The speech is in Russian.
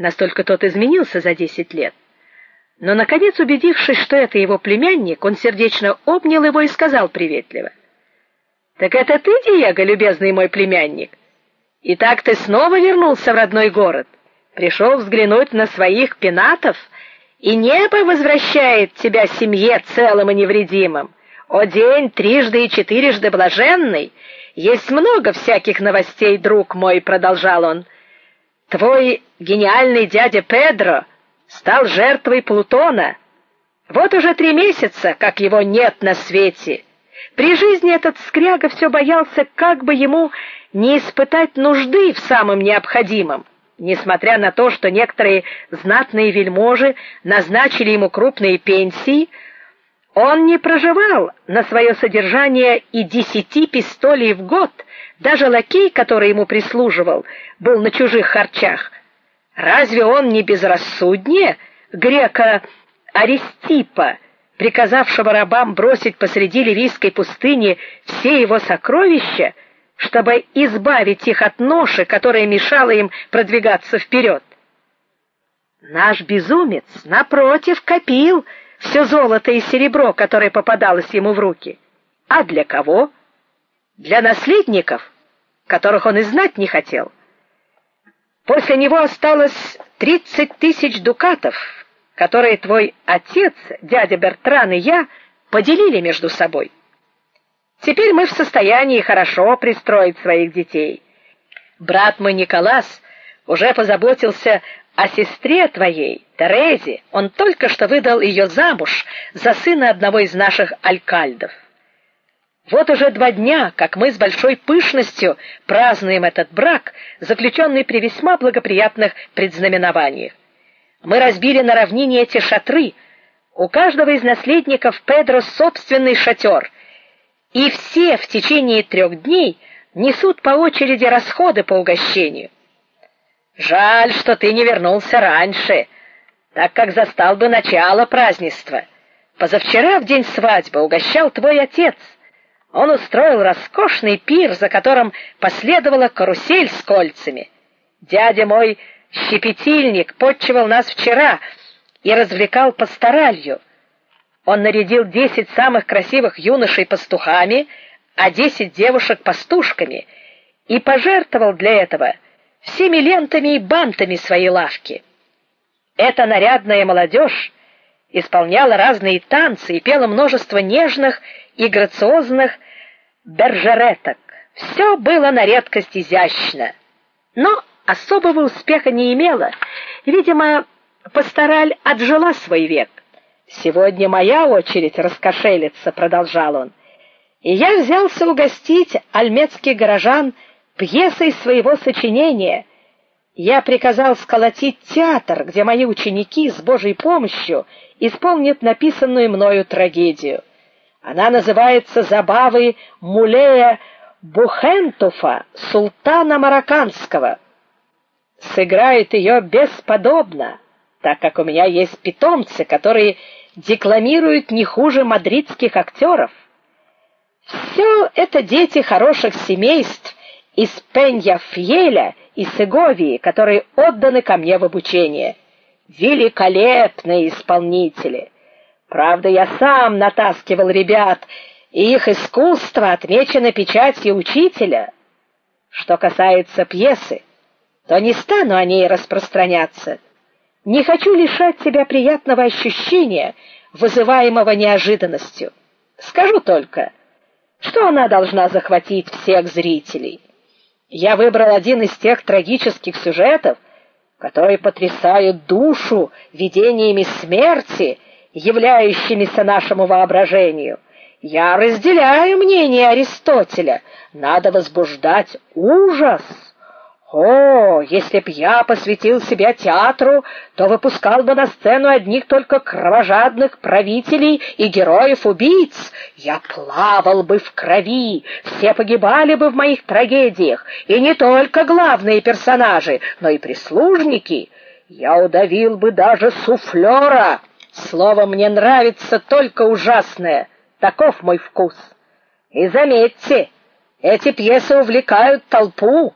Настолько тот изменился за десять лет. Но наконец, убедившись, что это его племянник, он сердечно обнял его и сказал приветливо: "Так это ты, Диего, любезный мой племянник? И так ты снова вернулся в родной город, пришел взглянуть на своих пенатов, и небо возвращает тебя семье целым и невредимым. О день трижды и четырежды блаженный, есть много всяких новостей, друг мой, продолжал он. Твой гениальный дядя Педро стал жертвой Плутона. Вот уже три месяца, как его нет на свете. При жизни этот скряга все боялся, как бы ему не испытать нужды в самом необходимом. Несмотря на то, что некоторые знатные вельможи назначили ему крупные пенсии, он не проживал на свое содержание и десяти пистолей в год. Даже лакей, который ему прислуживал, был на чужих харчах. Разве он не безрассуднее грека Аристипа, приказавшего рабам бросить посреди ливийской пустыни все его сокровища, чтобы избавить их от ноши, которая мешала им продвигаться вперед? Наш безумец напротив копил все золото и серебро, которое попадалось ему в руки. А для кого? Для наследников, которых он и знать не хотел. После него осталось тридцать тысяч дукатов, которые твой отец, дядя Бертран и я поделили между собой. Теперь мы в состоянии хорошо пристроить своих детей. Брат мой Николас уже позаботился о сестре твоей, Терезе. Он только что выдал ее замуж за сына одного из наших алькальдов. Вот уже два дня, как мы с большой пышностью празднуем этот брак, заключенный при весьма благоприятных предзнаменованиях. Мы разбили на равнине эти шатры. У каждого из наследников Педро собственный шатер, и все в течение трех дней несут по очереди расходы по угощению. Жаль, что ты не вернулся раньше, так как застал бы начало празднества. Позавчера в день свадьбы угощал твой отец. Он устроил роскошный пир, за которым последовала карусель с кольцами. Дядя мой щепетильник подчивал нас вчера и развлекал пасторалью. Он нарядил десять самых красивых юношей пастухами, а десять девушек пастушками и пожертвовал для этого всеми лентами и бантами своей лавки. Эта нарядная молодежь исполняла разные танцы и пела множество нежных и грациозных бержереток. Все было на редкость изящно, но особого успеха не имело. Видимо, пастораль отжила свой век. Сегодня моя очередь раскошелиться, продолжал он. И я взялся угостить альметских горожан пьесой своего сочинения. Я приказал сколотить театр, где мои ученики с Божьей помощью исполнят написанную мною трагедию. Она называется Забавы Мулея Бухентуфа, султана марокканского. Сыграет ее бесподобно, так как у меня есть питомцы, которые декламируют не хуже мадридских актеров. Все это дети хороших семейств из Пенья-Фьеля и Сеговии, которые отданы ко мне в обучение. Великолепные исполнители. Правда, я сам натаскивал ребят, и их искусство отмечено печатью учителя. Что касается пьесы, то не стану о ней распространяться. Не хочу лишать себя приятного ощущения, вызываемого неожиданностью. Скажу только, что она должна захватить всех зрителей. Я выбрал один из тех трагических сюжетов, которые потрясают душу видениями смерти, являющимися нашему воображению. Я разделяю мнение Аристотеля. Надо возбуждать ужас. О, если б я посвятил себя театру, то выпускал бы на сцену одних только кровожадных правителей и героев-убийц. Я плавал бы в крови, все погибали бы в моих трагедиях, и не только главные персонажи, но и прислужники. Я удавил бы даже суфлера. Слово мне нравится только ужасное. Таков мой вкус. И заметьте, эти пьесы увлекают толпу